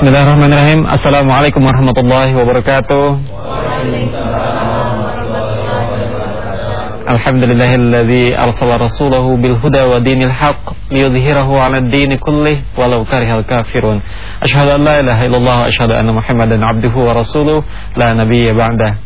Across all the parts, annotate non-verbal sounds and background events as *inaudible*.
Bismillahirrahmanirrahim. Assalamualaikum warahmatullahi wabarakatuh. Alhamdulillahilladzi arsala rasulahu bil huda wa dinil haqq liyudhhirahu 'ala ad-din kullih walau karihal kafirun. Asyhadu an la ilaha illallah wa asyhadu anna Muhammadan 'abduhu wa rasuluh la nabiyya ba'dah.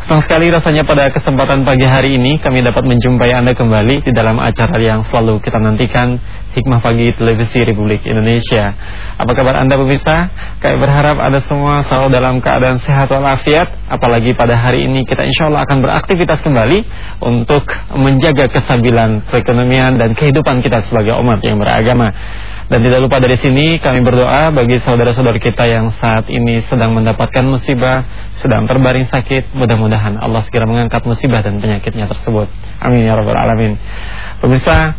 Senang sekali rasanya pada kesempatan pagi hari ini kami dapat menjumpai Anda kembali di dalam acara yang selalu kita nantikan Hikmah Pagi Televisi Republik Indonesia. Apa kabar Anda pemirsa? Kami berharap Anda semua selalu dalam keadaan sehat walafiat Apalagi pada hari ini kita insya Allah akan beraktivitas kembali Untuk menjaga kesabilan perekonomian dan kehidupan kita sebagai umat yang beragama dan tidak lupa dari sini kami berdoa bagi saudara-saudara kita yang saat ini sedang mendapatkan musibah, sedang terbaring sakit. Mudah-mudahan Allah segera mengangkat musibah dan penyakitnya tersebut. Amin ya rabbal alamin. Pemirsa,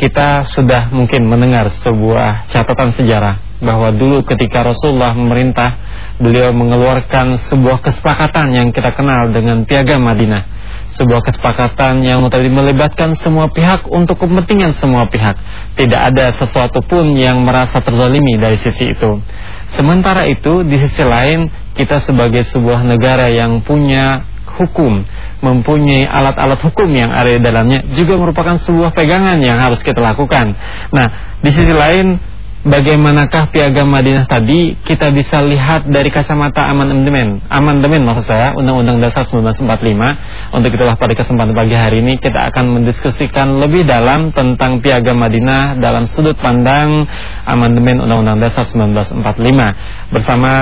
kita sudah mungkin mendengar sebuah catatan sejarah bahwa dulu ketika Rasulullah memerintah, beliau mengeluarkan sebuah kesepakatan yang kita kenal dengan Piagam Madinah sebuah kesepakatan yang tadi melibatkan semua pihak untuk kepentingan semua pihak. Tidak ada sesuatu pun yang merasa terzalimi dari sisi itu. Sementara itu di sisi lain kita sebagai sebuah negara yang punya hukum, mempunyai alat-alat hukum yang ada di dalamnya juga merupakan sebuah pegangan yang harus kita lakukan. Nah, di sisi lain bagaimanakah piagam Madinah tadi kita bisa lihat dari kacamata amandemen amandemen maksud saya Undang-Undang Dasar 1945 untuk itulah pada kesempatan pagi hari ini kita akan mendiskusikan lebih dalam tentang piagam Madinah dalam sudut pandang amandemen Undang-Undang Dasar 1945 bersama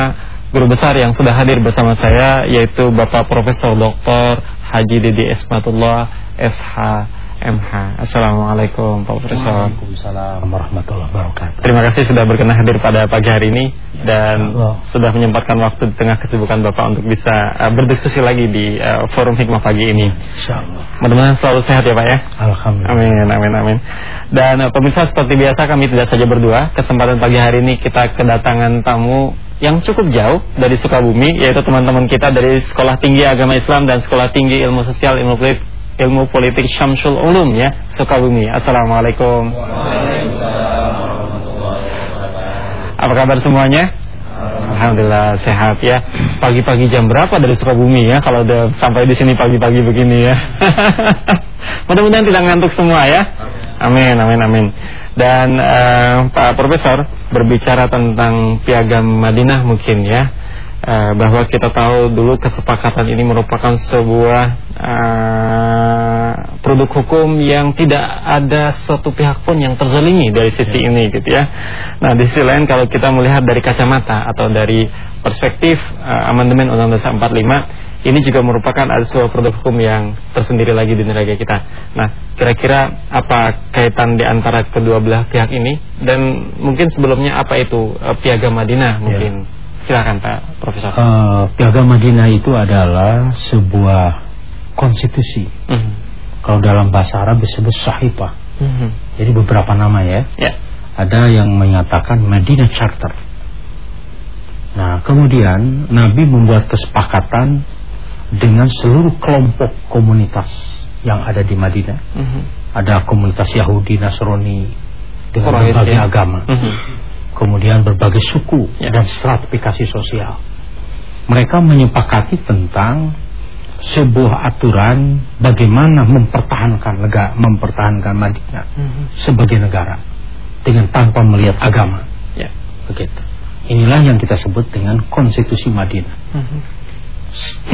guru besar yang sudah hadir bersama saya yaitu Bapak Profesor Dr. Haji Didi Esmatullah SH MH. Assalamualaikum Pak Profesor. Waalaikumsalam warahmatullahi wabarakatuh. Terima kasih sudah berkenan hadir pada pagi hari ini dan Allah. sudah menyempatkan waktu di tengah kesibukan Bapak untuk bisa uh, berdiskusi lagi di uh, forum hikmah pagi ini. Insyaallah. Mudah-mudahan selalu sehat ya Pak ya. Alhamdulillah. Amin amin amin. Dan uh, pemirsa seperti biasa kami tidak saja berdua. Kesempatan pagi hari ini kita kedatangan tamu yang cukup jauh dari Sukabumi yaitu teman-teman kita dari Sekolah Tinggi Agama Islam dan Sekolah Tinggi Ilmu Sosial Ilmu Politik Ilmu Politik Syamsul Ulum ya, Sukabumi. Assalamualaikum. Apa kabar semuanya? Alhamdulillah sehat ya. Pagi-pagi jam berapa dari Sukabumi ya kalau udah sampai di sini pagi-pagi begini ya. *laughs* Mudah-mudahan tidak ngantuk semua ya. Amin amin amin. Dan uh, Pak Profesor berbicara tentang piagam Madinah mungkin ya uh, bahwa kita tahu dulu kesepakatan ini merupakan sebuah uh, produk hukum yang tidak ada suatu pihak pun yang terzalimi dari sisi ya. ini gitu ya. Nah di sisi lain kalau kita melihat dari kacamata atau dari perspektif uh, amandemen Undang-Undang Dasar 45 ini juga merupakan ada sebuah produk hukum yang tersendiri lagi di negara kita. Nah, kira-kira apa kaitan di antara kedua belah pihak ini dan mungkin sebelumnya apa itu uh, piagam Madinah mungkin? Ya. Silakan Pak Profesor. Uh, Piagam Madinah itu adalah sebuah konstitusi. Mm -hmm. Kalau dalam bahasa Arab disebut sahifah. Mm -hmm. Jadi beberapa nama ya. Yeah. Ada yang menyatakan Madinah Charter. Nah, kemudian Nabi membuat kesepakatan dengan seluruh kelompok komunitas yang ada di Madinah. Mm -hmm. Ada komunitas Yahudi, Nasrani dengan berbagai ya. agama. Mm -hmm kemudian berbagai suku ya. dan stratifikasi sosial. Mereka menyepakati tentang sebuah aturan bagaimana mempertahankan negara, mempertahankan Madinah mm -hmm. sebagai negara dengan tanpa melihat agama. Ya. Begitu. Inilah yang kita sebut dengan konstitusi Madinah. Mm -hmm.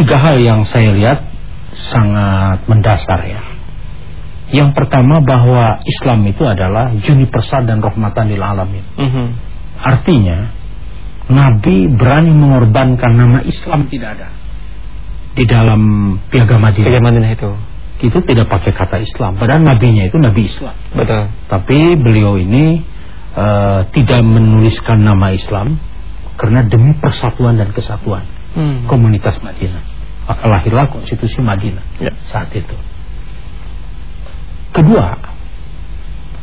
Tiga hal yang saya lihat sangat mendasar ya. Yang pertama bahwa Islam itu adalah universal dan rahmatan lil alamin. Mm -hmm. Artinya Nabi berani mengorbankan nama Islam tidak ada di dalam piagam Madinah. Piagam Madinah itu. Itu tidak pakai kata Islam. Padahal nabinya itu nabi Islam. Betul. Tapi beliau ini uh, tidak menuliskan nama Islam karena demi persatuan dan kesatuan hmm. komunitas Madinah. Maka lahirlah konstitusi Madinah ya. saat itu. Kedua,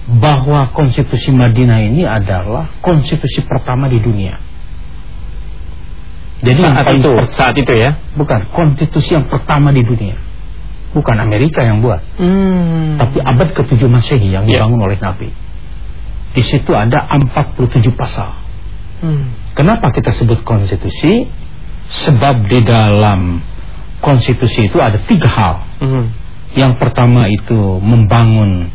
bahwa konstitusi Madinah ini adalah konstitusi pertama di dunia. Jadi saat itu, saat itu ya, bukan konstitusi yang pertama di dunia, bukan Amerika yang buat, hmm. tapi abad ke-7 Masehi yang ya. dibangun oleh Nabi. Di situ ada 47 pasal. Hmm. Kenapa kita sebut konstitusi? Sebab di dalam konstitusi itu ada tiga hal. Mm -hmm. Yang pertama itu membangun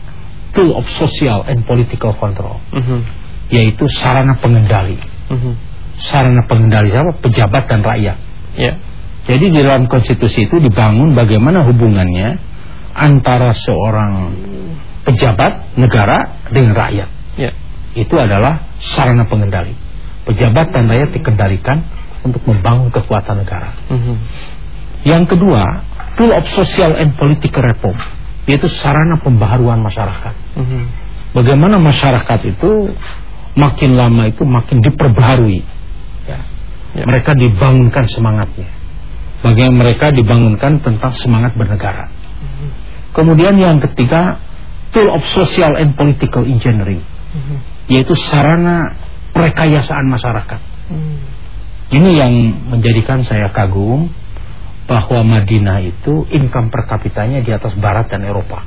tool of social and political control, mm -hmm. yaitu sarana pengendali. Mm -hmm. Sarana pengendali apa? Pejabat dan rakyat. Yeah. Jadi di dalam konstitusi itu dibangun bagaimana hubungannya antara seorang pejabat negara dengan rakyat. Yeah. Itu adalah sarana pengendali pejabat dan rakyat dikendalikan untuk membangun kekuatan negara. Mm -hmm. Yang kedua, tool of social and political reform, yaitu sarana pembaharuan masyarakat. Mm -hmm. Bagaimana masyarakat itu makin lama itu makin diperbaharui. Ya. Ya. Mereka dibangunkan semangatnya. Bagaimana mereka dibangunkan tentang semangat bernegara. Mm -hmm. Kemudian yang ketiga, tool of social and political engineering, mm -hmm. yaitu sarana Perkayasaan masyarakat. Hmm. Ini yang menjadikan saya kagum bahwa Madinah itu income per kapitanya di atas Barat dan Eropa.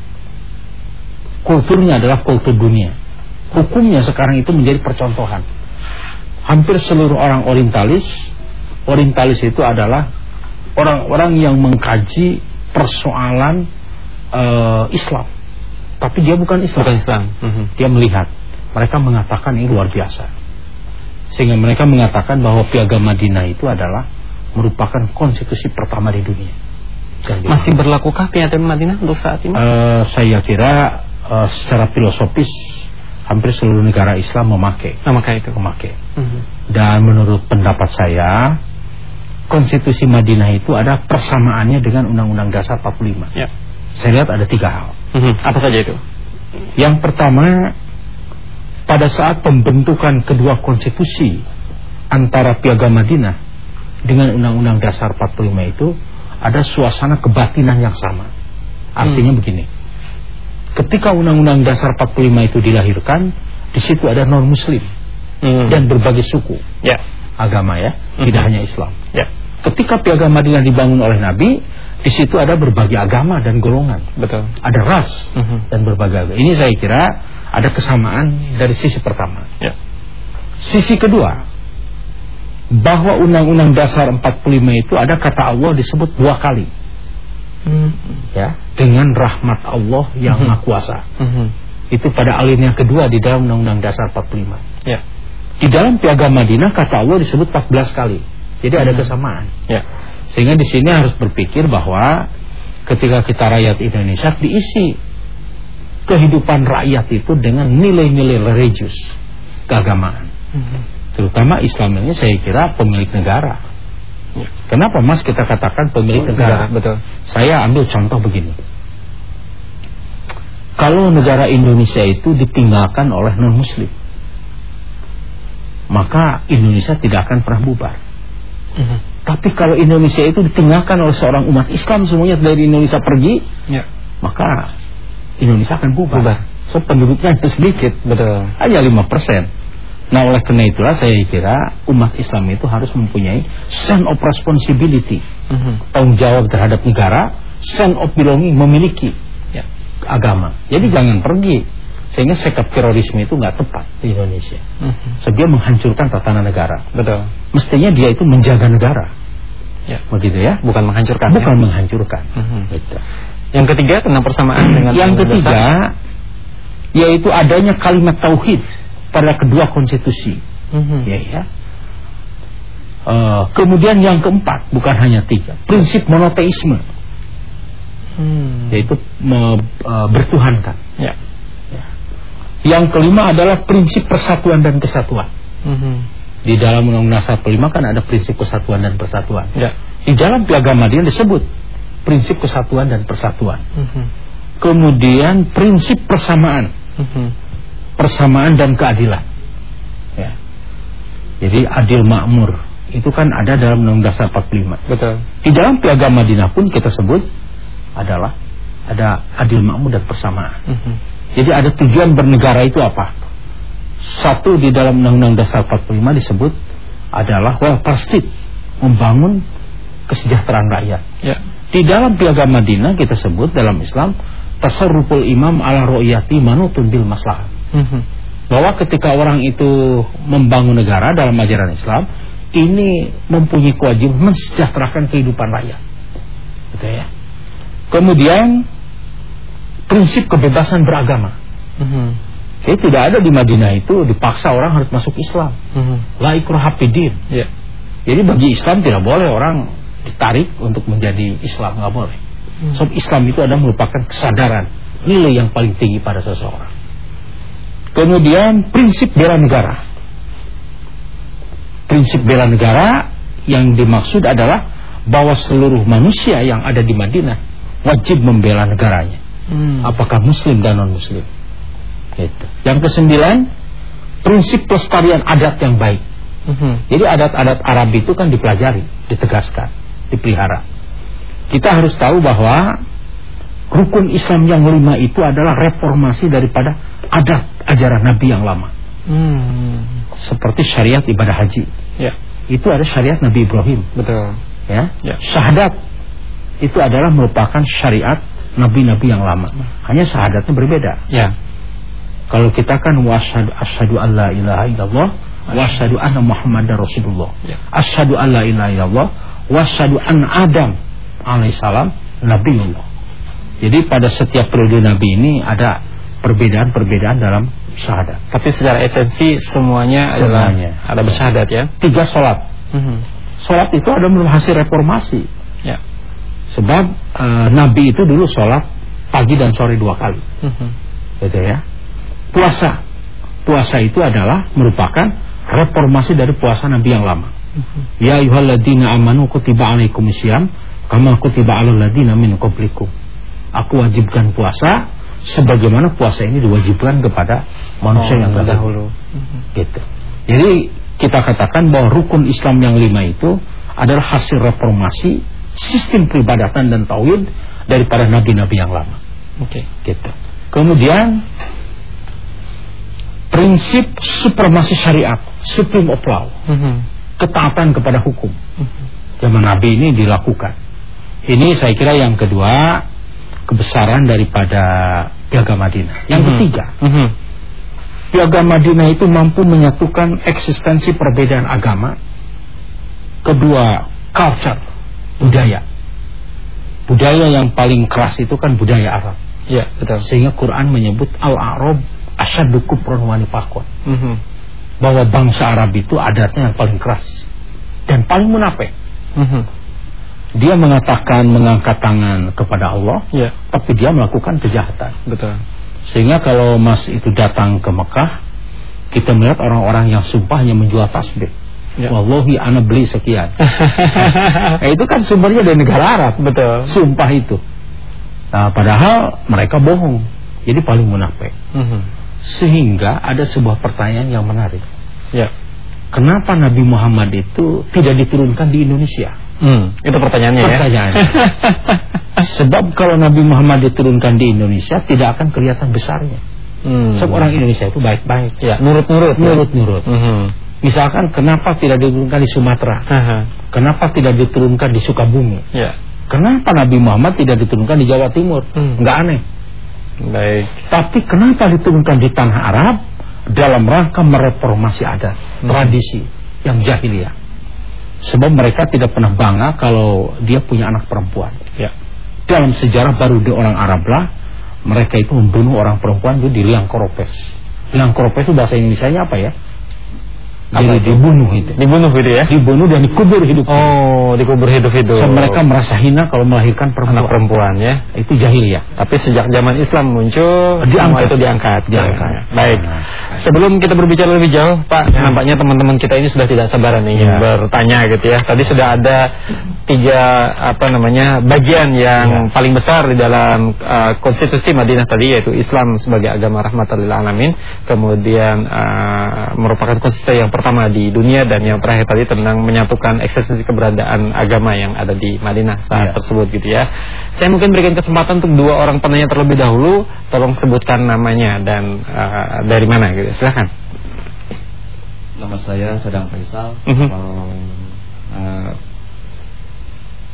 Kulturnya adalah kultur dunia. Hukumnya sekarang itu menjadi percontohan. Hampir seluruh orang orientalis, orientalis itu adalah orang-orang yang mengkaji persoalan uh, Islam. Tapi dia bukan Islam. Bukan Islam. Mm -hmm. Dia melihat. Mereka mengatakan ini luar biasa. Sehingga mereka mengatakan bahwa piagam Madinah itu adalah merupakan konstitusi pertama di dunia. Masih berlakukah piagam Madinah untuk saat ini? Uh, saya kira uh, secara filosofis hampir seluruh negara Islam memakai. Memakai itu. Memakai. Uh mhm. -huh. Dan menurut pendapat saya, konstitusi Madinah itu ada persamaannya dengan Undang-Undang Dasar 45. Ya. Saya lihat ada tiga hal. Uh mhm. -huh. Apa saja itu? Yang pertama pada saat pembentukan kedua konstitusi antara Piagam Madinah dengan Undang-Undang Dasar 45 itu ada suasana kebatinan yang sama. Artinya hmm. begini. Ketika Undang-Undang Dasar 45 itu dilahirkan, di situ ada non-muslim hmm. dan berbagai suku. Ya. Agama ya, hmm. tidak hanya Islam. Ya. Ketika Piagam Madinah dibangun oleh Nabi, di situ ada berbagai agama dan golongan. Betul. Ada ras hmm. dan berbagai agama. Ini saya kira ada kesamaan dari sisi pertama. Ya. Sisi kedua, bahwa Undang-Undang Dasar 45 itu ada kata Allah disebut dua kali. Hmm. Ya, dengan rahmat Allah yang hmm. Maha Kuasa. Hmm. Itu pada alinea kedua di dalam Undang-Undang Dasar 45. Ya. Di dalam Piagam Madinah kata Allah disebut 14 kali. Jadi hmm. ada kesamaan. Ya. Sehingga di sini harus berpikir bahwa ketika kita rakyat Indonesia diisi kehidupan rakyat itu dengan nilai-nilai religius keagamaan. Hmm. Terutama Islam ini saya kira pemilik negara. Ya. Kenapa Mas kita katakan pemilik oh, negara? Betul. Saya ambil contoh begini. Kalau negara Indonesia itu ditinggalkan oleh non-muslim, maka Indonesia tidak akan pernah bubar. -hmm. Tapi kalau Indonesia itu ditinggalkan oleh seorang umat Islam semuanya dari Indonesia pergi, ya. maka Indonesia akan bubar. bubar. So penduduknya hanya sedikit, betul. Hanya 5%. Nah oleh karena itulah saya kira umat Islam itu harus mempunyai sense of responsibility, mm -hmm. tanggung jawab terhadap negara, sense of belonging memiliki ya, agama. Jadi jangan pergi sehingga sikap terorisme itu nggak tepat di Indonesia. Mm -hmm. So, dia menghancurkan tatanan negara. Betul. Mestinya dia itu menjaga negara. Ya. Begitu ya? Bukan menghancurkan. Bukan ya? menghancurkan. Mm -hmm. gitu. Yang ketiga tentang persamaan dengan Yang ketiga besar. yaitu adanya kalimat tauhid pada kedua konstitusi. Mm -hmm. Ya ya. Uh, kemudian yang keempat bukan hanya tiga, prinsip monoteisme. Hmm. Yaitu me, uh, bertuhankan. Ya. ya. Yang kelima adalah prinsip persatuan dan kesatuan. Mm -hmm. Di dalam Undang-Undang 45 kan ada prinsip kesatuan dan persatuan. Ya. Di dalam Piagam Madinah disebut prinsip kesatuan dan persatuan. Mm -hmm. Kemudian prinsip persamaan. Mm -hmm. Persamaan dan keadilan. Ya. Jadi adil makmur itu kan ada dalam Undang-Undang Dasar 45. Betul. Di dalam Piagam Madinah pun kita sebut adalah ada adil makmur dan persamaan. Mm -hmm. Jadi ada tujuan bernegara itu apa? Satu di dalam Undang-Undang Dasar 45 disebut adalah welfare state, membangun kesejahteraan rakyat. Ya. Di dalam piagam Madinah kita sebut dalam Islam tasarruful imam ala ro'iyati manutun bil maslahat. -hmm. bahwa ketika orang itu membangun negara dalam ajaran Islam ini mempunyai kewajiban mensejahterakan kehidupan rakyat. Gitu ya. Kemudian prinsip kebebasan beragama. Mm -hmm. Jadi tidak ada di Madinah itu dipaksa orang harus masuk Islam. Mm -hmm. La ikrahafidin. Yeah. Jadi bagi Islam tidak boleh orang ditarik untuk menjadi Islam, nggak boleh. Mm. Sebab Islam itu adalah merupakan kesadaran nilai yang paling tinggi pada seseorang. Kemudian prinsip bela negara prinsip bela negara yang dimaksud adalah bahwa seluruh manusia yang ada di Madinah wajib membela negaranya. Hmm. Apakah muslim dan non muslim. Gitu. Yang kesembilan, prinsip pelestarian adat yang baik. Hmm. Jadi adat-adat Arab itu kan dipelajari, ditegaskan, dipelihara. Kita harus tahu bahwa rukun Islam yang lima itu adalah reformasi daripada adat ajaran Nabi yang lama. Hmm seperti syariat ibadah haji. Ya. Itu ada syariat Nabi Ibrahim. Betul. Ya. ya. Syahadat itu adalah merupakan syariat nabi-nabi yang lama. Hanya syahadatnya berbeda. Ya. Kalau kita kan wasyhadu asyhadu alla ilaha illallah wasyhadu anna muhammadar rasulullah. Ya. Asyhadu alla ilaha illallah wasyhadu anna adam alaihissalam nabiullah. Jadi pada setiap periode nabi ini ada perbedaan-perbedaan dalam syahadat. Tapi secara esensi semuanya, semuanya. adalah ada bersyahadat ya. Tiga sholat. Mm -hmm. Sholat itu ada hasil reformasi. Ya. Sebab uh, Nabi itu dulu sholat pagi dan sore dua kali. Mm -hmm. Gitu ya. Puasa. Puasa itu adalah merupakan reformasi dari puasa Nabi yang lama. Mm -hmm. Ya amanu kutiba alaikumusiyam kama kutiba alal ladzina min qablikum. Aku wajibkan puasa sebagaimana puasa ini diwajibkan kepada manusia oh, yang terdahulu. Gitu. Jadi kita katakan bahwa rukun Islam yang lima itu adalah hasil reformasi sistem peribadatan dan tauhid daripada nabi-nabi yang lama. Oke. Okay. Gitu. Kemudian prinsip supremasi syariat, supreme of law, mm -hmm. ketaatan kepada hukum. Mm -hmm. Zaman Nabi ini dilakukan. Ini saya kira yang kedua kebesaran daripada Piagam Madinah. Yang mm -hmm. ketiga, mm -hmm. Piagam Madinah itu mampu menyatukan eksistensi perbedaan agama. Kedua, culture, budaya. Budaya yang paling keras itu kan budaya Arab. Ya, betul. Sehingga Quran menyebut al-Arab asyaddu kufrun wa. Mm -hmm. Bahwa bangsa Arab itu adatnya yang paling keras dan paling munafik. Mm -hmm dia mengatakan mengangkat tangan kepada Allah, ya. tapi dia melakukan kejahatan. Betul. Sehingga kalau Mas itu datang ke Mekah, kita melihat orang-orang yang sumpahnya menjual tasbih. Ya. Wallahi ana beli sekian. nah, *laughs* itu kan sumbernya dari negara Arab. Betul. Sumpah itu. Nah, padahal mereka bohong. Jadi paling munafik. Mm -hmm. Sehingga ada sebuah pertanyaan yang menarik. Ya. Kenapa Nabi Muhammad itu tidak diturunkan di Indonesia? Hmm, itu pertanyaannya, pertanyaannya. ya. *laughs* Sebab kalau Nabi Muhammad diturunkan di Indonesia tidak akan kelihatan besarnya. Hmm. Sebab orang Indonesia itu baik-baik. Ya, nurut-nurut. Nurut-nurut. Ya? Hmm. Misalkan kenapa tidak diturunkan di Sumatera? Aha. Kenapa tidak diturunkan di Sukabumi? Ya. Kenapa Nabi Muhammad tidak diturunkan di Jawa Timur? Hmm. Enggak aneh. Baik. Tapi kenapa diturunkan di tanah Arab dalam rangka mereformasi adat, hmm. tradisi yang jahiliyah? Sebab mereka tidak pernah bangga kalau dia punya anak perempuan. Ya. Dalam sejarah baru di orang Arab lah, mereka itu membunuh orang perempuan itu di liang koropes. Liang koropes itu bahasa Indonesia apa ya? Jadi dibunuh itu. Dibunuh gitu ya? Dibunuh dan dikubur hidup. Oh, dikubur hidup-hidup. So, mereka merasa hina kalau melahirkan perempuan. Anak perempuan ya. Itu jahiliyah. Tapi sejak zaman Islam muncul, diangkat. semua itu diangkat. Diangkat. Ya. Baik. Nah. Sebelum kita berbicara lebih jauh, Pak, ya. nampaknya teman-teman kita ini sudah tidak sabaran ingin ya. bertanya gitu ya. Tadi sudah ada tiga apa namanya bagian yang ya. paling besar di dalam uh, konstitusi Madinah tadi yaitu Islam sebagai agama rahmatan lil alamin, kemudian uh, merupakan konstitusi yang pertama di dunia dan yang terakhir tadi tentang menyatukan eksistensi keberadaan agama yang ada di Madinah saat ya. tersebut gitu ya. Saya mungkin berikan kesempatan untuk dua orang penanya terlebih dahulu, tolong sebutkan namanya dan uh, dari mana gitu. Silakan. Nama saya Sedang Faisal, uh. -huh. uh,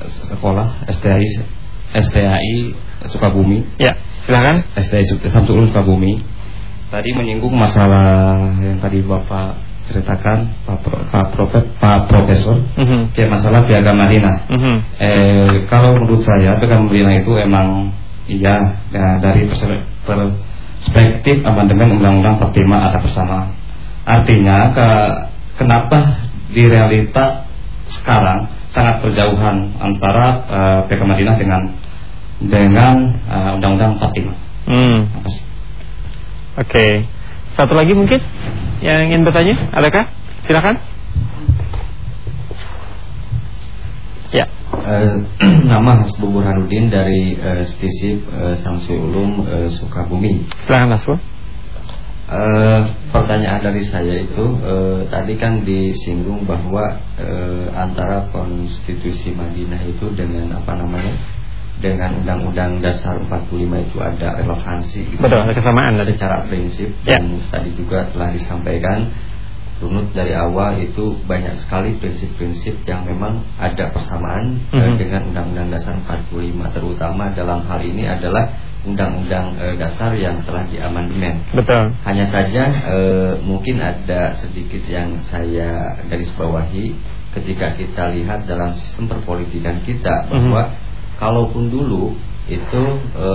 sekolah STI STI Sukabumi. Ya, silakan. STI Samsul Sukabumi. tadi menyinggung masalah yang tadi Bapak ceritakan Pak Pro, Pak Pak Profesor mm -hmm. kayak masalah piagam Madinah. Mm -hmm. eh, kalau menurut saya piagam Madinah itu emang iya ya, dari perspektif amandemen Undang-Undang 45 ada bersama. Artinya ke, kenapa di realita sekarang sangat berjauhan antara uh, piagam Madinah dengan dengan uh, Undang-Undang 45. Hmm. Oke. Okay. Satu lagi mungkin yang ingin bertanya, adakah? Silakan. Ya. Uh, *clears throat* nama Hasbu Burhanuddin dari uh, Stisip uh, Samsul Ulum uh, Sukabumi. Silakan Hasbu. Uh, pertanyaan dari saya itu uh, tadi kan disinggung bahwa uh, antara konstitusi Madinah itu dengan apa namanya dengan Undang-Undang Dasar 45 itu ada relevansi gitu. Betul, ada kesamaan secara prinsip ya. dan tadi juga telah disampaikan runut dari awal itu banyak sekali prinsip-prinsip yang memang ada persamaan mm -hmm. dengan Undang-Undang Dasar 45 terutama dalam hal ini adalah Undang-Undang e, Dasar yang telah diamandemen. Betul. Hanya saja e, mungkin ada sedikit yang saya garis bawahi ketika kita lihat dalam sistem perpolitikan kita bahwa mm -hmm kalaupun dulu itu e,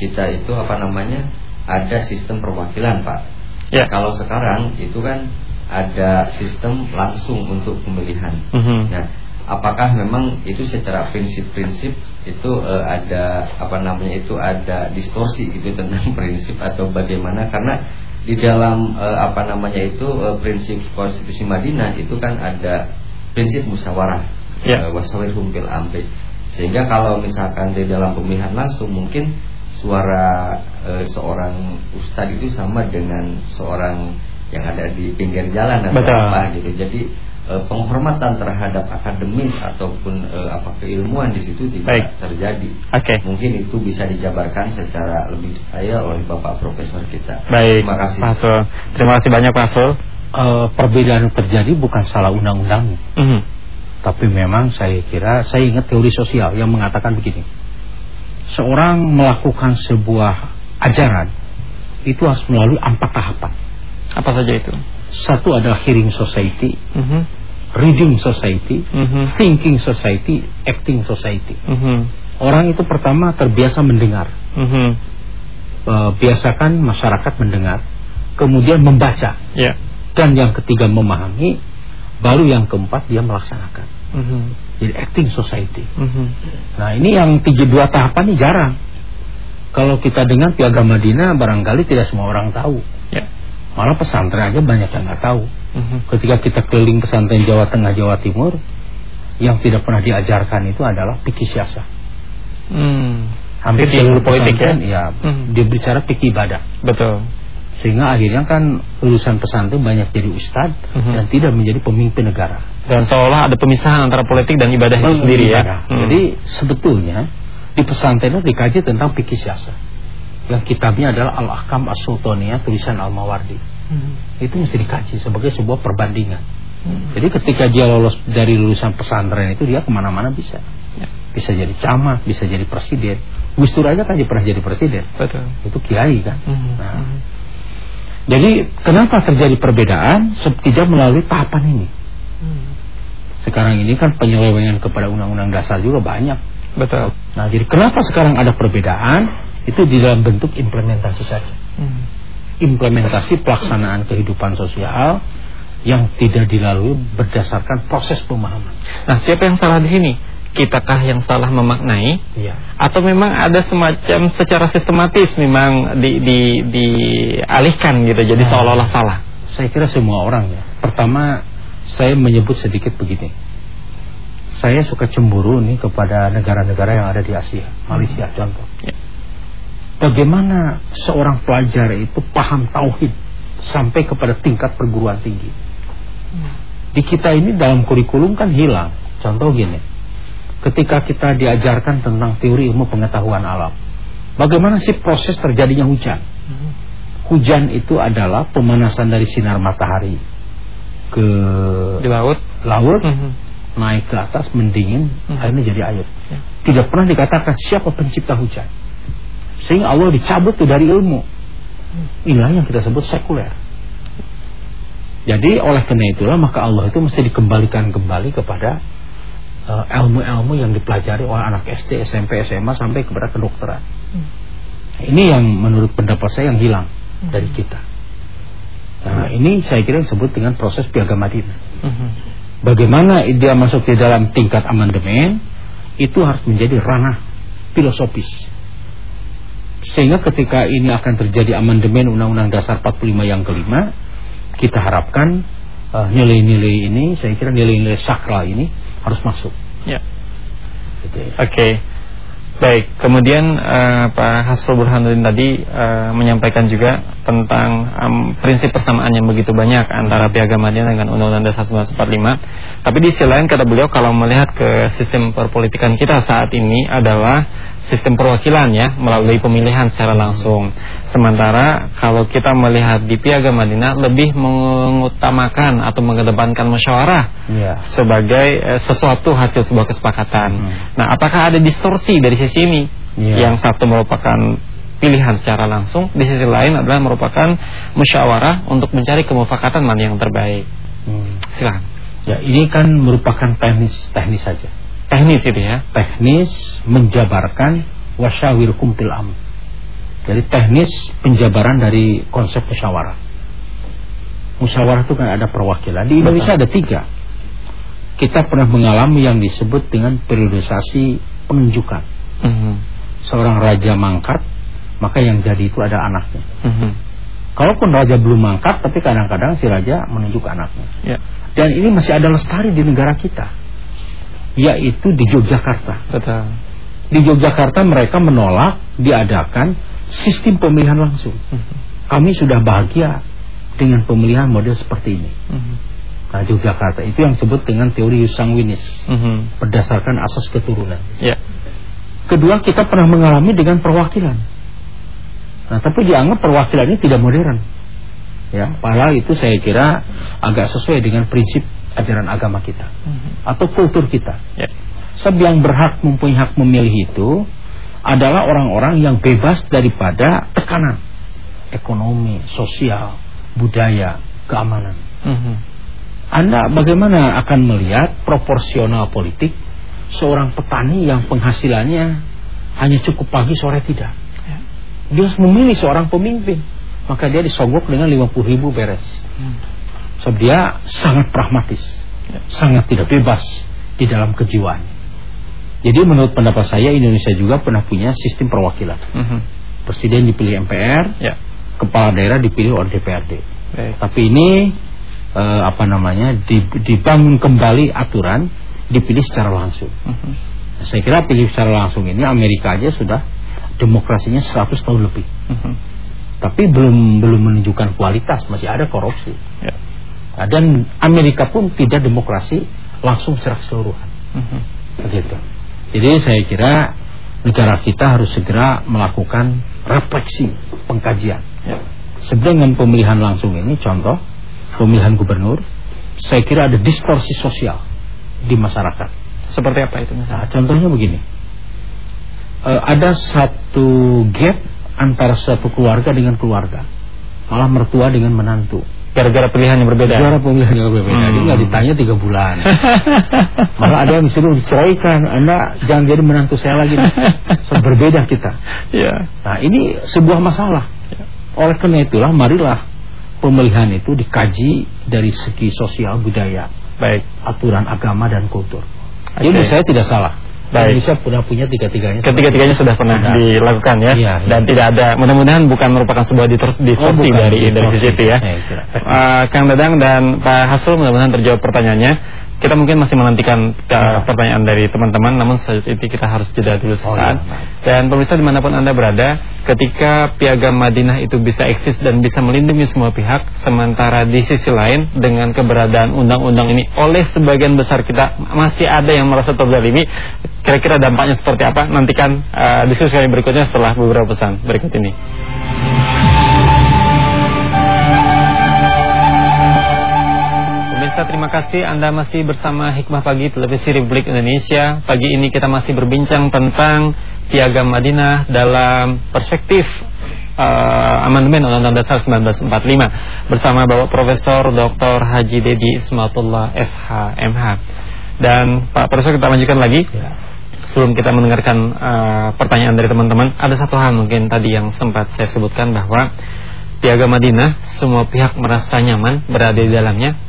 kita itu apa namanya ada sistem perwakilan pak ya. kalau sekarang itu kan ada sistem langsung untuk pemilihan mm -hmm. nah apakah memang itu secara prinsip-prinsip itu e, ada apa namanya itu ada distorsi gitu tentang *laughs* prinsip atau bagaimana karena di dalam e, apa namanya itu e, prinsip konstitusi Madinah itu kan ada prinsip musyawarah ya. e, wasawirhum bil amri sehingga kalau misalkan di dalam pemilihan langsung mungkin suara e, seorang ustadz itu sama dengan seorang yang ada di pinggir jalan atau Betul. apa gitu. Jadi e, penghormatan terhadap akademis ataupun e, apa keilmuan di situ tidak Baik. terjadi. Okay. Mungkin itu bisa dijabarkan secara lebih detail oleh Bapak Profesor kita. Baik. Terima kasih. Pak Terima kasih banyak Pak Sul. Uh, perbedaan terjadi bukan salah undang-undangnya. Mm -hmm tapi memang saya kira Saya ingat teori sosial yang mengatakan begini Seorang melakukan sebuah ajaran Itu harus melalui empat tahapan Apa saja itu? Satu adalah hearing society mhm. -huh. Reading society mhm. -huh. Thinking society Acting society mhm. -huh. Orang itu pertama terbiasa mendengar uh -huh. Biasakan masyarakat mendengar Kemudian membaca yeah. Dan yang ketiga memahami baru yang keempat dia melaksanakan mm -hmm. jadi acting society mm -hmm. nah ini yang tiga dua tahapan ini jarang kalau kita dengar piagam Madinah barangkali tidak semua orang tahu yeah. malah pesantren aja banyak yang nggak tahu mm -hmm. ketika kita keliling pesantren Jawa Tengah Jawa Timur yang tidak pernah diajarkan itu adalah pikir siasa mm. hampir seluruh politik ya, ya mm -hmm. dia bicara pikir ibadah betul sehingga akhirnya kan lulusan pesantren banyak jadi ustadz uh mhm. -huh. dan tidak menjadi pemimpin negara. Dan seolah ada pemisahan antara politik dan ibadah itu sendiri ya. Hmm. Jadi sebetulnya di pesantren itu dikaji tentang fikih siasa. Yang kitabnya adalah Al-Ahkam As-Sultaniyah tulisan Al-Mawardi. Hmm. Itu mesti dikaji sebagai sebuah perbandingan. Hmm. Jadi ketika dia lolos dari lulusan pesantren itu dia ke mana-mana bisa. Ya. Bisa jadi camat, bisa jadi presiden. Gus Dur aja kan dia pernah jadi presiden. Betul. Itu kiai kan. Hmm. Nah, hmm. Jadi kenapa terjadi perbedaan tidak melalui tahapan ini? Hmm. Sekarang ini kan penyelewengan kepada undang-undang dasar juga banyak. Betul. Nah, jadi kenapa sekarang ada perbedaan? Itu di dalam bentuk implementasi saja. Hmm. Implementasi pelaksanaan kehidupan sosial yang tidak dilalui berdasarkan proses pemahaman. Nah, siapa yang salah di sini? Kitakah yang salah memaknai? Ya. atau memang ada semacam secara sistematis memang di, di, dialihkan gitu jadi nah, seolah-olah salah? Saya kira semua orang ya. Pertama saya menyebut sedikit begini. Saya suka cemburu nih kepada negara-negara yang ada di Asia Malaysia contoh. Ya. bagaimana seorang pelajar itu paham tauhid sampai kepada tingkat perguruan tinggi? Hmm. di kita ini dalam kurikulum kan hilang. Contoh gini ketika kita diajarkan tentang teori ilmu pengetahuan alam. Bagaimana sih proses terjadinya hujan? Hujan itu adalah pemanasan dari sinar matahari ke di laut, laut mm -hmm. naik ke atas mendingin, mm -hmm. akhirnya jadi air. Ya. Tidak pernah dikatakan siapa pencipta hujan. Sehingga Allah dicabut tuh dari ilmu. Inilah yang kita sebut sekuler. Jadi oleh karena itulah maka Allah itu mesti dikembalikan kembali kepada ilmu-ilmu uh, yang dipelajari oleh anak SD, SMP, SMA sampai kepada kedokteran. Hmm. Ini yang menurut pendapat saya yang hilang hmm. dari kita. Nah, ini saya kira disebut dengan proses piagam Madinah. Hmm. Bagaimana dia masuk di dalam tingkat amandemen itu harus menjadi ranah filosofis. Sehingga ketika ini akan terjadi amandemen Undang-Undang Dasar 45 yang kelima, kita harapkan eh, nilai-nilai uh, ini, saya kira nilai-nilai sakral ini harus masuk. Ya. Oke. Okay. Baik, kemudian uh, Pak Hasrul Burhanuddin tadi uh, menyampaikan juga tentang um, prinsip persamaan yang begitu banyak antara piagam Madinah dengan Undang-Undang Dasar 1945. Tapi di sisi lain kata beliau kalau melihat ke sistem perpolitikan kita saat ini adalah sistem perwakilan ya melalui pemilihan secara langsung. Sementara kalau kita melihat di Piagam Madinah lebih mengutamakan atau mengedepankan musyawarah yeah. sebagai eh, sesuatu hasil sebuah kesepakatan. Hmm. Nah, apakah ada distorsi dari sisi ini? Yeah. Yang satu merupakan pilihan secara langsung, di sisi lain adalah merupakan musyawarah untuk mencari kemufakatan mana yang terbaik. Hmm. Silakan. Ya, ini kan merupakan teknis teknis saja. Teknis itu ya. Teknis menjabarkan wasyawirkum fil amr jadi teknis penjabaran dari konsep musyawarah. Musyawarah itu kan ada perwakilan. Di Indonesia ada tiga. Kita pernah mengalami yang disebut dengan periodisasi penunjukan. Mm -hmm. Seorang raja mangkat, maka yang jadi itu ada anaknya. Mm -hmm. Kalaupun raja belum mangkat, tapi kadang-kadang si raja menunjuk anaknya. Yeah. Dan ini masih ada lestari di negara kita, yaitu di Yogyakarta. Betul. Di Yogyakarta mereka menolak diadakan sistem pemilihan langsung. Kami sudah bahagia dengan pemilihan model seperti ini. Nah, di Jakarta itu yang disebut dengan teori Yusangwinis berdasarkan asas keturunan. Yeah. Kedua, kita pernah mengalami dengan perwakilan. Nah, tapi dianggap perwakilan ini tidak modern. Ya, padahal itu saya kira agak sesuai dengan prinsip ajaran agama kita atau kultur kita. Yeah. Sebab yang berhak mempunyai hak memilih itu adalah orang-orang yang bebas daripada tekanan ekonomi, sosial, budaya, keamanan. Mm -hmm. Anda bagaimana akan melihat proporsional politik seorang petani yang penghasilannya hanya cukup pagi sore tidak? Ya. Dia harus memilih seorang pemimpin, maka dia disogok dengan 50 ribu beres. Hmm. Sebab dia sangat pragmatis, ya. sangat tidak bebas di dalam kejiwaan. Jadi menurut pendapat saya Indonesia juga pernah punya sistem perwakilan. Mm -hmm. Presiden dipilih MPR, yeah. kepala daerah dipilih oleh DPRD. Okay. Tapi ini eh, apa namanya dibangun kembali aturan dipilih secara langsung. Mm -hmm. nah, saya kira pilih secara langsung ini Amerika aja sudah demokrasinya 100 tahun lebih. Mm -hmm. Tapi belum belum menunjukkan kualitas, masih ada korupsi. Yeah. Nah, dan Amerika pun tidak demokrasi langsung secara keseluruhan. Mm -hmm. Begitu. Jadi saya kira negara kita harus segera melakukan refleksi pengkajian. Ya. Sebelum pemilihan langsung ini, contoh pemilihan gubernur, saya kira ada distorsi sosial di masyarakat. Seperti apa itu Nah, contohnya begini, e, ada satu gap antara satu keluarga dengan keluarga, malah mertua dengan menantu. Gara-gara pilihan yang berbeda. Gara-gara pilihan yang berbeda. Hmm. Jadi nggak ditanya tiga bulan. *laughs* Malah ada yang disuruh diceraikan. Anda jangan jadi menantu saya lagi. So, *laughs* berbeda kita. Yeah. Nah ini sebuah masalah. Oleh karena itulah marilah pemilihan itu dikaji dari segi sosial budaya, baik aturan agama dan kultur. Okay. Jadi saya tidak salah. Baik. Indonesia sudah punya tiga-tiganya. Ketiga-tiganya sudah pernah nah. dilakukan ya. Iya, iya. Dan tidak ada mudah-mudahan bukan merupakan sebuah distorsi oh, dari dari sisi itu ya. Uh, Kang Dadang dan Pak Hasul mudah-mudahan terjawab pertanyaannya. Kita mungkin masih menantikan uh, pertanyaan dari teman-teman Namun saat itu kita harus jeda dulu sesaat. oh, iya. Dan pemirsa di mana pun Anda berada Ketika piagam Madinah itu bisa eksis dan bisa melindungi semua pihak Sementara di sisi lain dengan keberadaan undang-undang ini Oleh sebagian besar kita masih ada yang merasa terzalimi. Kira-kira dampaknya seperti apa? Nantikan uh, diskusi kami berikutnya setelah beberapa pesan berikut ini Pemirsa terima kasih Anda masih bersama Hikmah Pagi Televisi Republik Indonesia Pagi ini kita masih berbincang tentang Piagam Madinah dalam perspektif uh, amandemen Undang-Undang Dasar 1945 bersama Bapak Profesor Dr. Haji Dedi Ismatullah SHMH. Dan Pak Profesor kita lanjutkan lagi. Ya. Sebelum kita mendengarkan uh, pertanyaan dari teman-teman, ada satu hal mungkin tadi yang sempat saya sebutkan bahwa Piagam Madinah semua pihak merasa nyaman berada di dalamnya,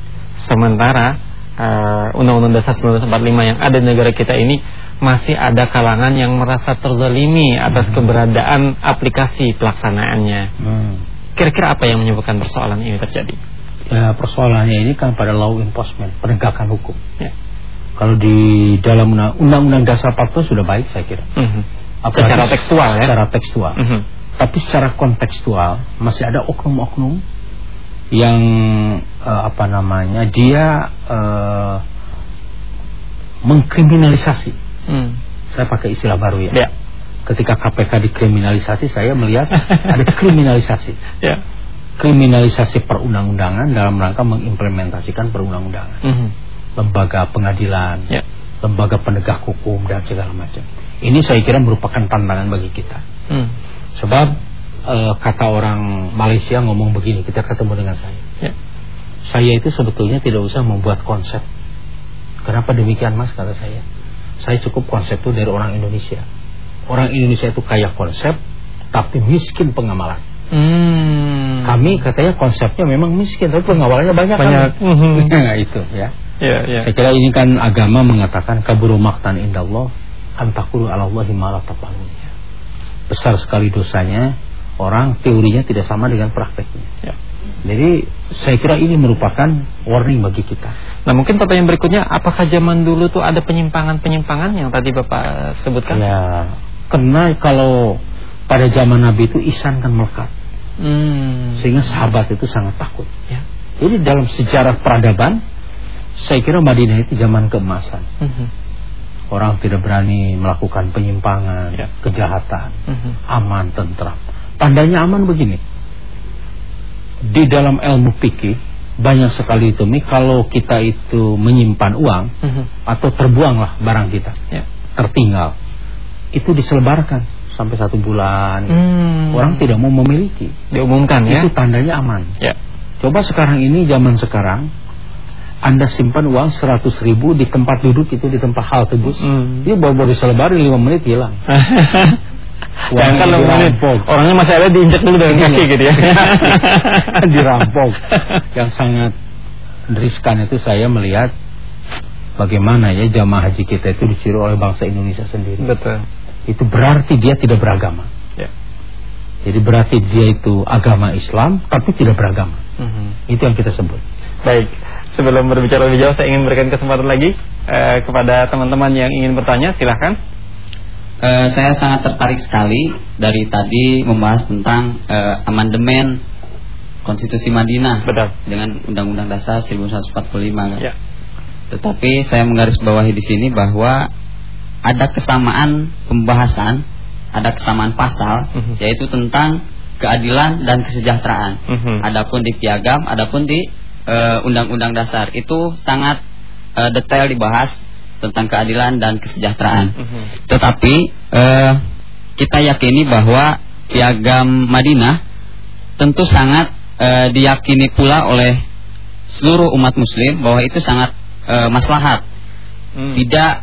sementara uh, Undang-Undang Dasar 1945 yang ada di negara kita ini masih ada kalangan yang merasa terzalimi atas hmm. keberadaan aplikasi pelaksanaannya. Hmm. Kira-kira apa yang menyebabkan persoalan ini terjadi? Ya, persoalannya ini kan pada law enforcement, penegakan hukum. Ya. Kalau di dalam undang-undang dasar 40 sudah baik saya kira. Mm -hmm. secara tekstual ya. Secara tekstual. Mm -hmm. Tapi secara kontekstual masih ada oknum-oknum yang uh, apa namanya dia uh, mengkriminalisasi. Mm. Saya pakai istilah baru ya. Yeah. Ketika KPK dikriminalisasi saya melihat *laughs* ada kriminalisasi. Yeah. Kriminalisasi perundang-undangan dalam rangka mengimplementasikan perundang-undangan. Mm -hmm lembaga pengadilan, ya. lembaga penegak hukum dan segala macam. Ini saya kira merupakan tantangan bagi kita. Hmm. Sebab e, kata orang Malaysia ngomong begini, kita ketemu dengan saya. Ya. Saya itu sebetulnya tidak usah membuat konsep. Kenapa demikian mas kata saya? Saya cukup konsep itu dari orang Indonesia. Orang Indonesia itu kaya konsep, tapi miskin pengamalan. Hmm. Kami katanya konsepnya memang miskin, tapi pengawalannya banyak. Banyak. Kami. *laughs* nah, itu ya. Ya, ya. Saya kira ini kan agama mengatakan kaburu maktan indallah antakuru ala Allahi ma Besar sekali dosanya, orang teorinya tidak sama dengan prakteknya. Ya. Jadi saya kira ini merupakan warning bagi kita. Nah mungkin pertanyaan berikutnya, apakah zaman dulu tuh ada penyimpangan-penyimpangan yang tadi Bapak sebutkan? Ya, karena kalau pada zaman Nabi itu isan kan melekat. Hmm. Sehingga sahabat itu sangat takut. Ya. Jadi dalam sejarah peradaban, saya kira Madinah itu zaman keemasan. Hmm. Orang tidak berani melakukan penyimpangan, ya. kejahatan, hmm. aman, tentram. Tandanya aman begini. Di dalam ilmu fikih banyak sekali itu nih kalau kita itu menyimpan uang hmm. atau terbuanglah barang kita, ya. tertinggal, itu diselebarkan sampai satu bulan. Hmm. Orang tidak mau memiliki. Diumumkan ya. Itu tandanya aman. Ya. Coba sekarang ini zaman sekarang anda simpan uang 100 ribu di tempat duduk itu di tempat halte bus. Hmm. Dia baru-baru diselebarin 5 menit hilang. *laughs* Uang kalau orangnya masih ada diinjak dulu dengan kaki gitu ya. *laughs* Dirampok. Yang sangat riskan itu saya melihat bagaimana ya jamaah haji kita itu dicuri oleh bangsa Indonesia sendiri. Betul itu berarti dia tidak beragama. Ya. Jadi berarti dia itu agama Islam tapi tidak beragama. Mm -hmm. Itu yang kita sebut. Baik, sebelum berbicara lebih jauh saya ingin memberikan kesempatan lagi eh, kepada teman-teman yang ingin bertanya, silahkan. Uh, saya sangat tertarik sekali dari tadi membahas tentang uh, amandemen Konstitusi Madinah Betul. dengan Undang-Undang Dasar 1945. Ya. Tetapi saya menggarisbawahi di sini bahwa ada kesamaan pembahasan, ada kesamaan pasal, uh mhm. -huh. yaitu tentang keadilan dan kesejahteraan. Uh mhm. -huh. Adapun di piagam, adapun di eh, undang-undang uh, dasar itu sangat uh, detail dibahas tentang keadilan dan kesejahteraan. Mhm. -huh. Tetapi uh, kita yakini bahwa piagam Madinah tentu sangat uh, diyakini pula oleh seluruh umat Muslim bahwa itu sangat uh, maslahat. Hmm. Tidak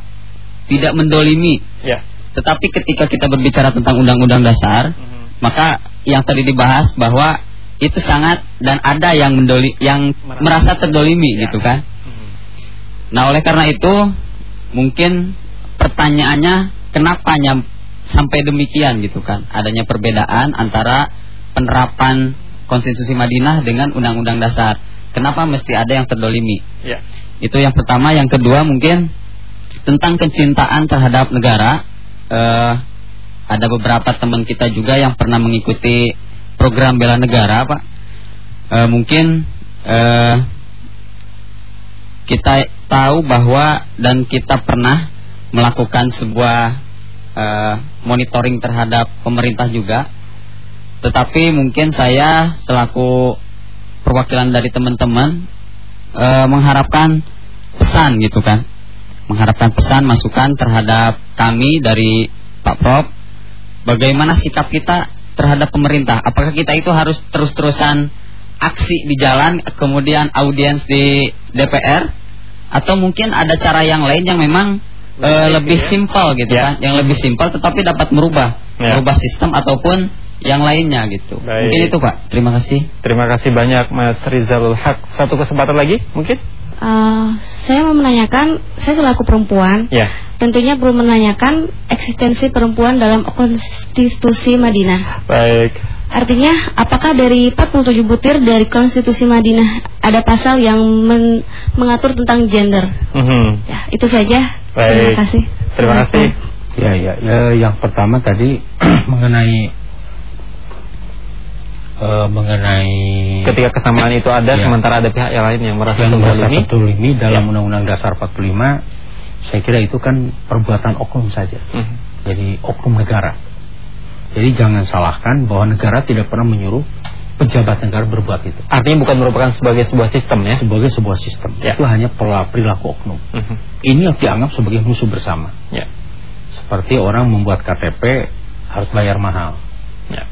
tidak mendolimi. Ya. Tetapi ketika kita berbicara tentang undang-undang dasar, -hmm. maka yang tadi dibahas bahwa itu sangat dan ada yang mendoli yang merasa, merasa terdolimi ya. gitu kan. -hmm. Nah, oleh karena itu mungkin pertanyaannya kenapa sampai demikian gitu kan? Adanya perbedaan antara penerapan Konstitusi Madinah dengan Undang-Undang Dasar. Kenapa mesti ada yang terdolimi? Ya. Itu yang pertama, yang kedua mungkin tentang kecintaan terhadap negara uh, ada beberapa teman kita juga yang pernah mengikuti program bela negara pak uh, mungkin uh, kita tahu bahwa dan kita pernah melakukan sebuah uh, monitoring terhadap pemerintah juga tetapi mungkin saya selaku perwakilan dari teman-teman uh, mengharapkan pesan gitu kan mengharapkan pesan masukan terhadap kami dari Pak Prof. Bagaimana sikap kita terhadap pemerintah. Apakah kita itu harus terus-terusan aksi di jalan, kemudian audiens di DPR, atau mungkin ada cara yang lain yang memang uh, lebih ya. simpel gitu ya. kan, yang lebih simpel tetapi dapat merubah, ya. merubah sistem ataupun yang lainnya gitu. Baik. Mungkin itu Pak. Terima kasih. Terima kasih banyak Mas Rizalul Haq. Satu kesempatan lagi mungkin? Uh, saya mau menanyakan, saya selaku perempuan, ya. Tentunya perlu menanyakan eksistensi perempuan dalam konstitusi Madinah. Baik. Artinya, apakah dari 47 butir dari konstitusi Madinah ada pasal yang men mengatur tentang gender? Mm -hmm. Ya, itu saja. Baik. Terima kasih. Terima kasih. Ya, ya, ya, yang pertama tadi *clears throat* mengenai uh, mengenai ketika kesamaan itu ada ya, sementara ada pihak yang lain yang merasa tertulimi dalam ya. Undang-Undang ya. Dasar 45 saya kira itu kan perbuatan oknum saja. -huh. Jadi oknum negara. Jadi jangan salahkan bahwa negara tidak pernah menyuruh pejabat negara berbuat itu. Artinya bukan merupakan sebagai sebuah sistem ya? Sebagai sebuah sistem. Ya. Itu hanya perilaku oknum. Uh mhm. -huh. Ini yang dianggap sebagai musuh bersama. Ya. Seperti orang membuat KTP harus bayar mahal. Ya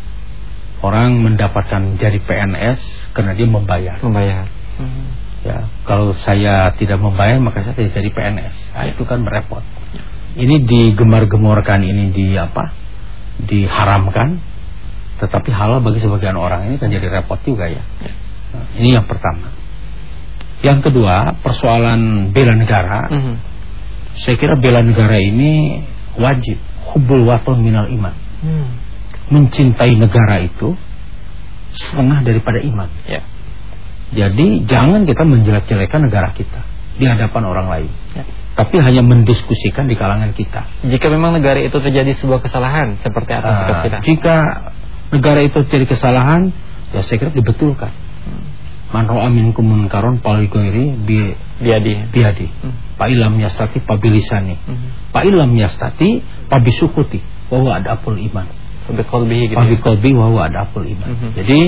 orang mendapatkan jadi PNS karena dia membayar. Membayar. Hmm. Ya, kalau saya tidak membayar maka saya tidak jadi PNS. Nah, itu kan merepot. Ini digemar-gemorkan ini di apa? Diharamkan, tetapi halal bagi sebagian orang ini kan jadi repot juga ya. Nah, ini yang pertama. Yang kedua, persoalan bela negara. -hmm. Saya kira bela negara ini wajib. Hubul waton minal iman. Hmm mencintai negara itu setengah daripada iman. Ya. Jadi jangan kita menjelek-jelekan negara kita di hadapan orang lain. Ya. Tapi hanya mendiskusikan di kalangan kita. Jika memang negara itu terjadi sebuah kesalahan, seperti apa uh, sikap kita? Jika negara itu terjadi kesalahan, ya saya kira dibetulkan. Hmm. Man ro'a minkum munkaron paligoiri bi biadi. Biadi. Hmm. Pak ilam yastati pabilisani. Hmm. Pak ilam yastati pabisukuti. Bahwa ada apul iman. Biqalbihi gitu. Biqalbi wa huwa adaful iman. Mm -hmm. Jadi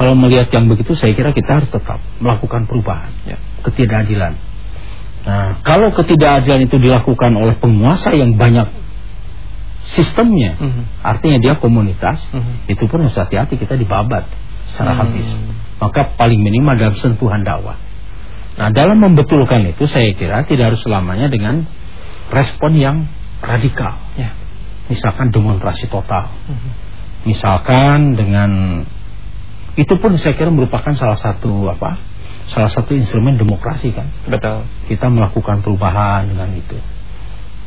kalau melihat yang begitu saya kira kita harus tetap melakukan perubahan. Ya. Ketidakadilan. Nah, kalau ketidakadilan itu dilakukan oleh penguasa yang banyak sistemnya, mm -hmm. artinya dia komunitas, mm -hmm. itu pun harus hati-hati kita dibabat secara mm -hmm. habis. Maka paling minimal dalam sentuhan dakwah. Nah, dalam membetulkan itu saya kira tidak harus selamanya dengan respon yang radikal. Ya misalkan demonstrasi total. Misalkan dengan itu pun saya kira merupakan salah satu apa? Salah satu instrumen demokrasi kan. Betul. Kita melakukan perubahan dengan itu.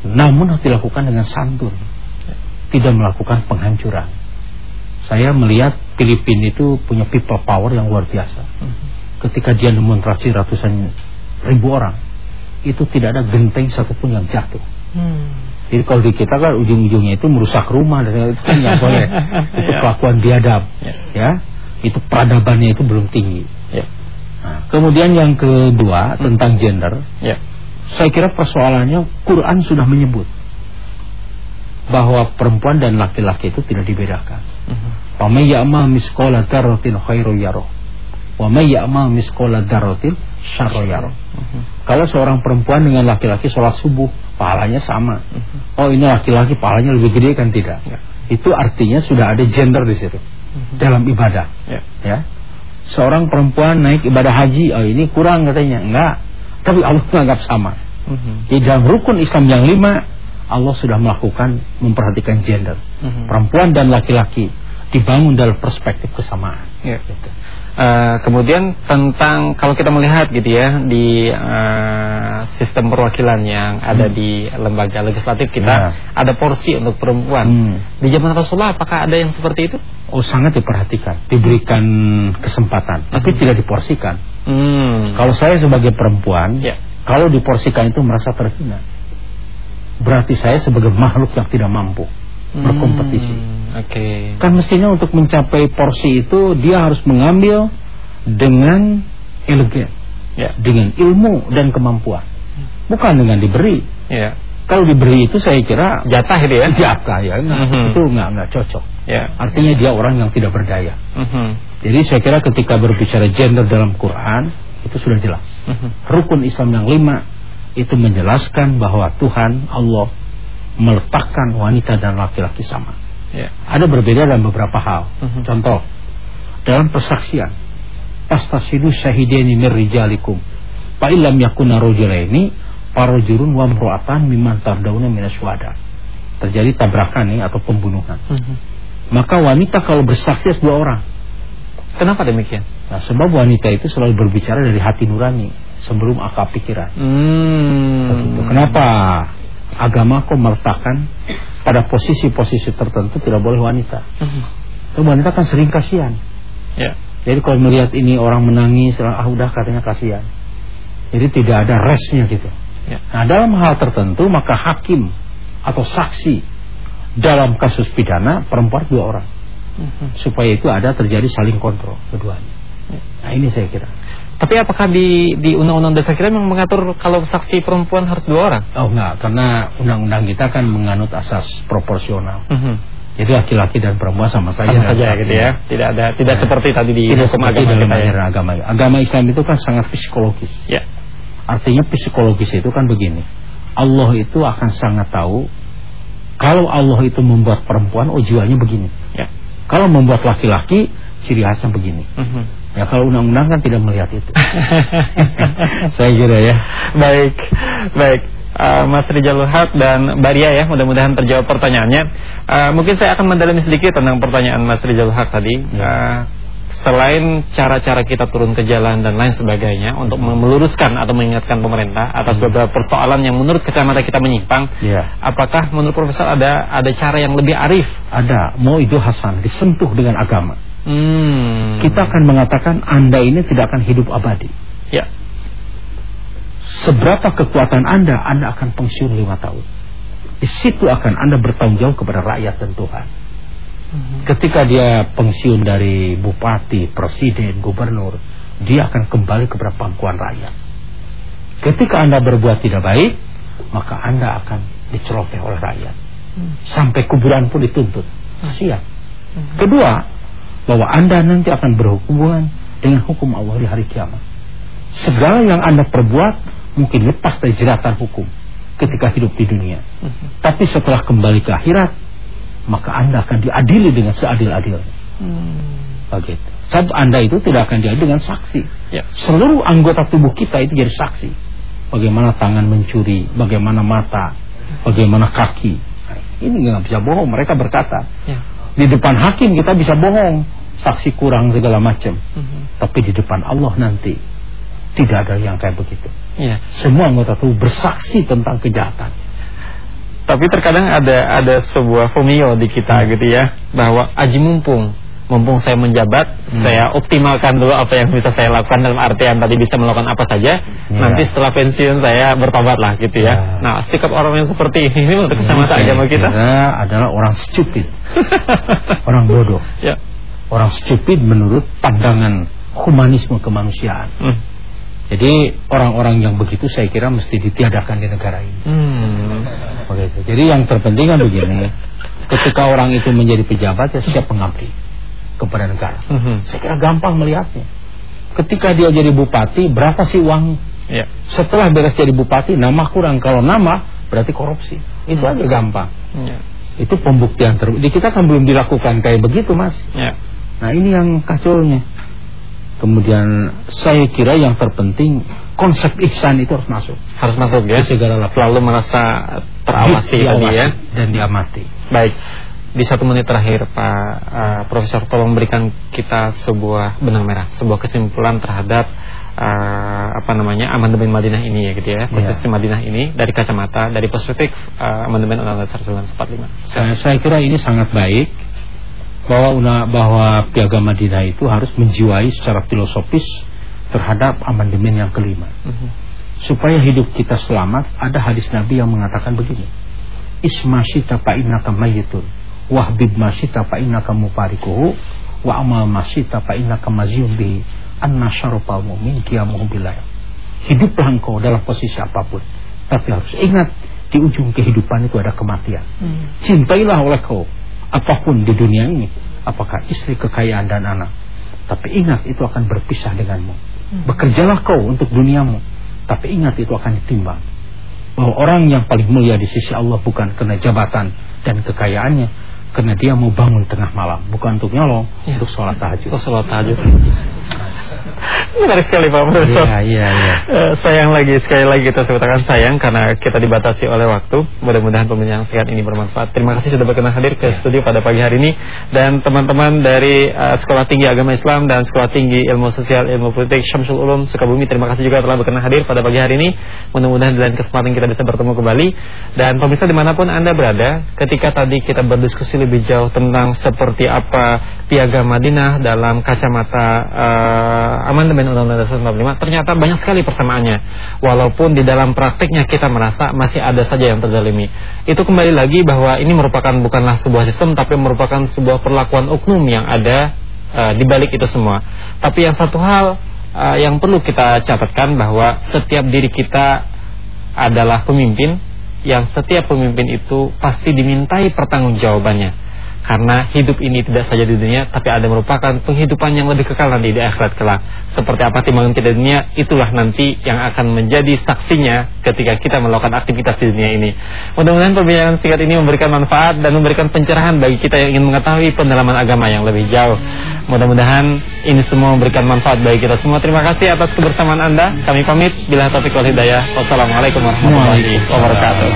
Namun harus dilakukan dengan santun. Tidak melakukan penghancuran. Saya melihat Filipina itu punya people power yang luar biasa. Ketika dia demonstrasi ratusan ribu orang, itu tidak ada genteng satupun yang jatuh. Hmm. Jadi kalau di kita kan ujung-ujungnya itu merusak rumah dan itu kan nggak boleh. *laughs* itu ya. kelakuan biadab, ya. Itu peradabannya itu belum tinggi. Ya. Nah, kemudian yang kedua hmm. tentang gender, ya. saya kira persoalannya Quran sudah menyebut bahwa perempuan dan laki-laki itu tidak dibedakan. Wa may ya'mal misqala dzarratin khairu yarah. Wa may ya'mal misqala dzarratin syarra yarah. Kalau seorang perempuan dengan laki-laki sholat subuh pahalanya sama. Oh ini laki-laki pahalanya lebih gede kan tidak? Ya. Itu artinya sudah ada gender di situ. Dalam ibadah. Ya. ya. Seorang perempuan naik ibadah haji, oh ini kurang katanya, enggak. Tapi Allah menganggap sama. Mhm. Di dalam rukun Islam yang lima, Allah sudah melakukan memperhatikan gender. Perempuan dan laki-laki dibangun dalam perspektif kesamaan. Ya. Gitu. Uh, kemudian tentang kalau kita melihat gitu ya di uh, sistem perwakilan yang ada hmm. di lembaga legislatif kita ya. ada porsi untuk perempuan. Hmm. Di zaman Rasulullah apakah ada yang seperti itu? Oh sangat diperhatikan, diberikan kesempatan, hmm. tapi tidak diporsikan. Hmm. Kalau saya sebagai perempuan, ya. kalau diporsikan itu merasa terhina. Berarti saya sebagai makhluk yang tidak mampu berkompetisi. Hmm, Oke. Okay. Kan mestinya untuk mencapai porsi itu dia harus mengambil dengan elegan, ya. dengan ilmu dan kemampuan, bukan dengan diberi. Ya. Kalau diberi itu saya kira jatah itu ya. Jatah ya, mm -hmm. itu enggak enggak cocok. Ya. Artinya dia orang yang tidak berdaya. Mm -hmm. Jadi saya kira ketika berbicara gender dalam Quran itu sudah jelas. Mm -hmm. Rukun Islam yang lima itu menjelaskan bahwa Tuhan Allah meletakkan wanita dan laki-laki sama. Yeah. Ada berbeda dalam beberapa hal. Uh -huh. Contoh, dalam persaksian, pastasidu syahideni mir rijalikum. Fa illam yakuna rajulaini farajulun wa imra'atan mimman tardawna minaswada. Terjadi tabrakan nih atau pembunuhan. Uh -huh. Maka wanita kalau bersaksi dua orang. Kenapa demikian? Nah, sebab wanita itu selalu berbicara dari hati nurani sebelum akal pikiran. Hmm. Kenapa agama kok meletakkan pada posisi-posisi tertentu tidak boleh wanita? Hmm. wanita kan sering kasihan. Ya. Jadi kalau melihat ini orang menangis, ah udah katanya kasihan. Jadi tidak ada resnya gitu. Ya. Nah dalam hal tertentu maka hakim atau saksi dalam kasus pidana perempuan dua orang. Mhm. Supaya itu ada terjadi saling kontrol keduanya. Ya. Nah ini saya kira. Tapi apakah di di undang-undang dasar kita memang mengatur kalau saksi perempuan harus dua orang? Oh enggak, karena undang-undang kita kan menganut asas proporsional. Mm -hmm. Jadi laki-laki dan perempuan sama saja. Sama saja gitu ya. Tidak ada tidak ya. seperti tadi di tidak seperti agama dalam ya. agama. Agama Islam itu kan sangat psikologis. Ya. Artinya psikologis itu kan begini. Allah itu akan sangat tahu kalau Allah itu membuat perempuan oh jiwanya begini. Ya. Kalau membuat laki-laki ciri khasnya begini. Mm -hmm. Ya kalau undang-undang kan tidak melihat itu. *laughs* Saya kira ya. Baik, baik. Uh, Mas Rijal Luhat dan Baria ya, mudah-mudahan terjawab pertanyaannya. Uh, mungkin saya akan mendalami sedikit tentang pertanyaan Mas Rijal Luhat tadi. Ya. Uh, selain cara-cara kita turun ke jalan dan lain sebagainya untuk meluruskan atau mengingatkan pemerintah atas hmm. beberapa persoalan yang menurut kacamata kita menyimpang, ya. apakah menurut Profesor ada ada cara yang lebih arif? Ada, mau itu Hasan disentuh dengan agama. Hmm. Kita akan mengatakan Anda ini tidak akan hidup abadi. Ya. Seberapa kekuatan Anda, Anda akan pensiun lima tahun. Di situ akan Anda bertanggung jawab kepada rakyat dan Tuhan. Hmm. Ketika dia pensiun dari bupati, presiden, gubernur, dia akan kembali kepada pangkuan rakyat. Ketika Anda berbuat tidak baik, maka Anda akan dicelopeh oleh rakyat. Hmm. Sampai kuburan pun dituntut. Kasihan. Hmm. Kedua, bahwa Anda nanti akan berhubungan dengan hukum Allah di hari kiamat. Segala yang Anda perbuat mungkin lepas dari jeratan hukum ketika hidup di dunia. Mhm. Tapi setelah kembali ke akhirat, maka Anda akan diadili dengan seadil-adilnya. Hmm. Begitu. Sebab Anda itu tidak akan diadili dengan saksi. Ya. Seluruh anggota tubuh kita itu jadi saksi. Bagaimana tangan mencuri, bagaimana mata, bagaimana kaki. Ini nggak bisa bohong. Mereka berkata, ya di depan hakim kita bisa bohong, saksi kurang segala macam. Mm -hmm. Tapi di depan Allah nanti tidak ada yang kayak begitu. Yeah. Semua anggota tubuh bersaksi tentang kejahatan. Tapi terkadang ada ada sebuah fomio di kita hmm. gitu ya, bahwa aji mumpung mumpung saya menjabat, hmm. saya optimalkan dulu apa yang bisa saya lakukan dalam artian tadi bisa melakukan apa saja. Ya. Nanti setelah pensiun saya bertobat lah gitu ya. ya. Nah, sikap orang yang seperti ini menurut kacamata agama kita adalah orang stupid. *laughs* orang bodoh. Ya. Orang stupid menurut pandangan humanisme kemanusiaan. Hmm. Jadi orang-orang yang begitu saya kira mesti ditiadakan di negara ini. Hmm. Begitu. Jadi yang terpenting kan begini, ketika orang itu menjadi pejabat ya siap mengabdi kepada negara. Mm -hmm. Saya kira gampang melihatnya. Ketika dia jadi bupati, berapa sih uang? Yeah. Setelah beres jadi bupati, nama kurang. Kalau nama, berarti korupsi. Itu mm -hmm. aja gampang. Yeah. Itu pembuktian ter. Di kita kan belum dilakukan kayak begitu, Mas. Yeah. Nah ini yang kacaunya. Kemudian saya kira yang terpenting konsep ihsan itu harus masuk. Harus masuk ya. Segala Selalu merasa terawasi tadi ya dan diamati. Baik di satu menit terakhir Pak uh, Profesor tolong berikan kita sebuah benang merah, sebuah kesimpulan terhadap uh, apa namanya amandemen Madinah ini ya gitu ya, Konstitusi yeah. Madinah ini dari kacamata dari perspektif uh, amandemen Undang-Undang Dasar 1945. Saya, saya kira ini sangat baik bahwa bahwa Piagam Madinah itu harus menjiwai secara filosofis terhadap amandemen yang kelima. Uh mhm. -huh. Supaya hidup kita selamat, ada hadis Nabi yang mengatakan begini. Ismasyita fa innaka mayyitun wahbib masyita fa innaka mufarikuhu wa amal masyita fa innaka maziyum bihi anna syarafal mu'min qiyamuhu billah hiduplah engkau dalam posisi apa pun tapi harus ingat di ujung kehidupan itu ada kematian hmm. cintailah oleh kau apa pun di dunia ini apakah istri kekayaan dan anak. Tapi ingat itu akan berpisah denganmu. Hmm. bekerjalah kau untuk duniamu. Tapi ingat itu akan ditimbang. Bahwa orang yang paling mulia di sisi Allah bukan karena jabatan dan kekayaannya karena dia mau bangun tengah malam, bukan untuk nyolong, ya. untuk sholat tahajud. Untuk sholat tahajud. *laughs* Menarik sekali Pak Profesor. Iya, iya, iya. Uh, sayang lagi sekali lagi kita sebutkan sayang karena kita dibatasi oleh waktu. Mudah-mudahan pembinaan sehat ini bermanfaat. Terima kasih sudah berkenan hadir ke studio pada pagi hari ini dan teman-teman dari uh, Sekolah Tinggi Agama Islam dan Sekolah Tinggi Ilmu Sosial Ilmu Politik Syamsul Ulum Sukabumi. Terima kasih juga telah berkenan hadir pada pagi hari ini. Mudah-mudahan dalam kesempatan kita bisa bertemu kembali dan pemirsa di mana pun anda berada, ketika tadi kita berdiskusi lebih jauh tentang seperti apa piagam Madinah dalam kacamata uh, amandemen Undang-Undang Dasar 45 ternyata banyak sekali persamaannya. Walaupun di dalam praktiknya kita merasa masih ada saja yang terzalimi. Itu kembali lagi bahwa ini merupakan bukanlah sebuah sistem tapi merupakan sebuah perlakuan oknum yang ada uh, di balik itu semua. Tapi yang satu hal uh, yang perlu kita catatkan bahwa setiap diri kita adalah pemimpin yang setiap pemimpin itu pasti dimintai pertanggungjawabannya karena hidup ini tidak saja di dunia tapi ada merupakan penghidupan yang lebih kekal nanti di akhirat kelak. Seperti apa timbangan kita di dunia itulah nanti yang akan menjadi saksinya ketika kita melakukan aktivitas di dunia ini. Mudah-mudahan perbincangan singkat ini memberikan manfaat dan memberikan pencerahan bagi kita yang ingin mengetahui pendalaman agama yang lebih jauh. Mudah-mudahan ini semua memberikan manfaat bagi kita semua. Terima kasih atas kebersamaan anda. Kami pamit. Bila taufiq wal hidayah. Wassalamualaikum warahmatullahi wabarakatuh